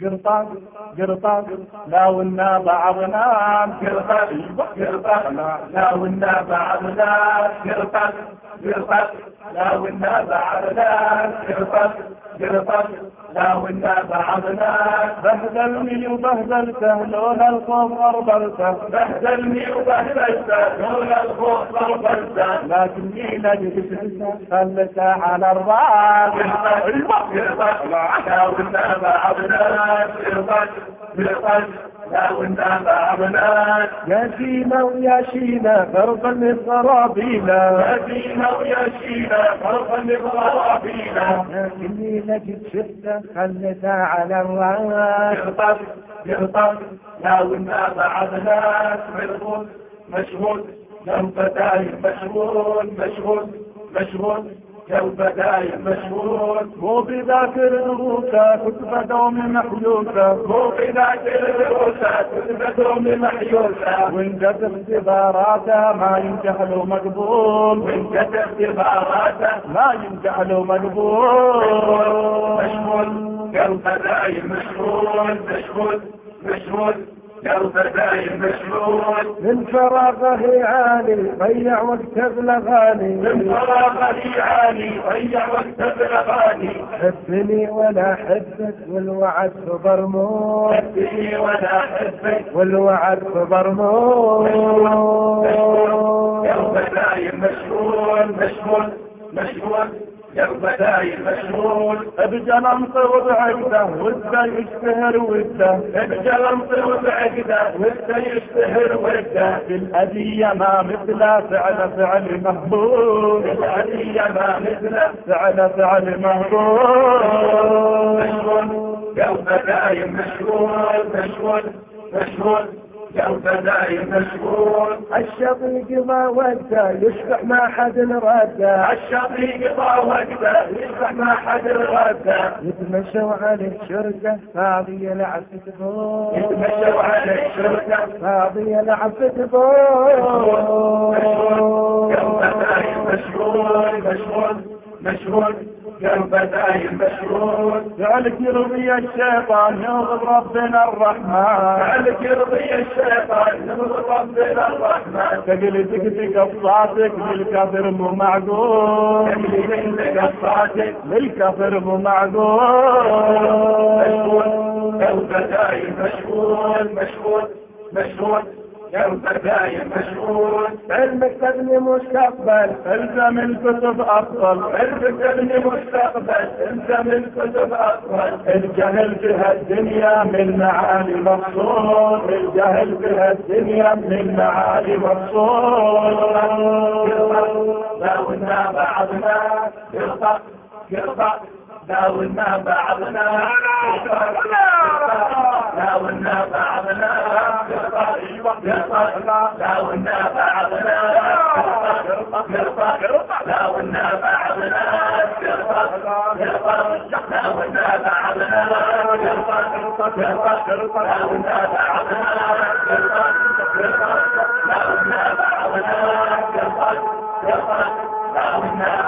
قرطاس قرطاس لا ونا بعضنا قرطاس قرطاس لا ونا بعضنا قرطاس قرطاس لا ونا بعضنا قرطاس قرطاس لا ونا بعضنا بهدلني وبهدلته لولا الخوف غربلته بهدلني وبهدلته لولا الخوف غربلته لكني لجد خلته على الرأس. أيوه لا ونا بعضنا قرطاس قرطاس لا ونا بعضنا يا شينا ويا شينا فرقا للغرابينا يا شينا ويا شينا فرقا للغرابينا لكني لجد شفته خلته على الرأس. يغطس يغطس لا ونا بعضنا مشغول مشغول لو فتاي مشغول مشغول مشغول جو بداية مشغول مو بذاكر دروسه كتب دوم محيوسه مو بذاكر دروسه كتب دوم وإن جت اختباراته ما ينجح له مقبول. وإن جت اختباراته ما ينجح له مقبول مشغول جو بداية مشغول مشغول مشغول جو بداية مشغول من فراغه يعاني ضيع وقته بالاغاني من فراغه يعاني ضيع وقته بالاغاني حبني ولا حبك والوعد في برموت حبني ولا حبك. والوعد في برموت جو بداية مشغول مشغول مشغول. يوم دايم مشغول. ابجل انطر بعقده وده يشتهر وده ابجل انطر بعقده وده يشتهر وده الهدية ما مثله فعل فعل مهبول. الهدية ما مثله فعل فعل مهبول. مشغول. يوم دايم مشغول مشغول مشغول. جو دايم مشغول الشقيق ما وده يشبح ما حد رده الشقيق ما وده يشبح ما حد رده يتمشوا عليه شركة فاضية لعبة بول يتمشوا عليه شركة فاضية لعبة دايم مشغول مشغول مشغول قلب دايم مشغول جعلك يرضي الشيطان يغضب ربنا الرحمن جعلك يرضي الشيطان يغضب ربنا الرحمن تقلي تكتك بصاتك للكافر مو معقول تقلي تكتك بصاتك للكافر مو معقول مشغول مشغول مشغول مشغول يوم دايم مشغول تبني مستقبل الزم الكتب افضل علمك تبني مستقبل الزم الكتب افضل الجهل بها الدنيا من معاني مقصود الجهل بها الدنيا من معاني مقصود داولنا بعضنا يرفع يرفع داولنا بعضنا داولنا بعضنا داولنا بعضنا داولنا بعضنا داولنا بعضنا داولنا بعضنا داولنا بعضنا